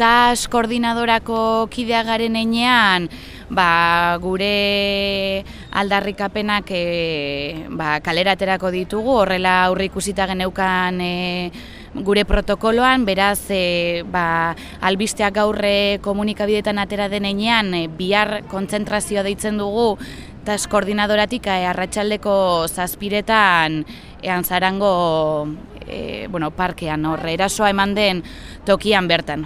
tas koordinadorako kidea garen enean, ba, gure aldarrikapenak e, ba, kaleraterako ditugu, horrela aurre ikusita geneukan e, gure protokoloan, beraz e, ba, albisteak gaurre komunikabidetan atera denean, e, bihar kontzentrazioa deitzen dugu, tas koordinadoratik e, arratsaldeko zazpiretan ean zarango e, bueno, parkean, horre, erasoa eman den tokian bertan.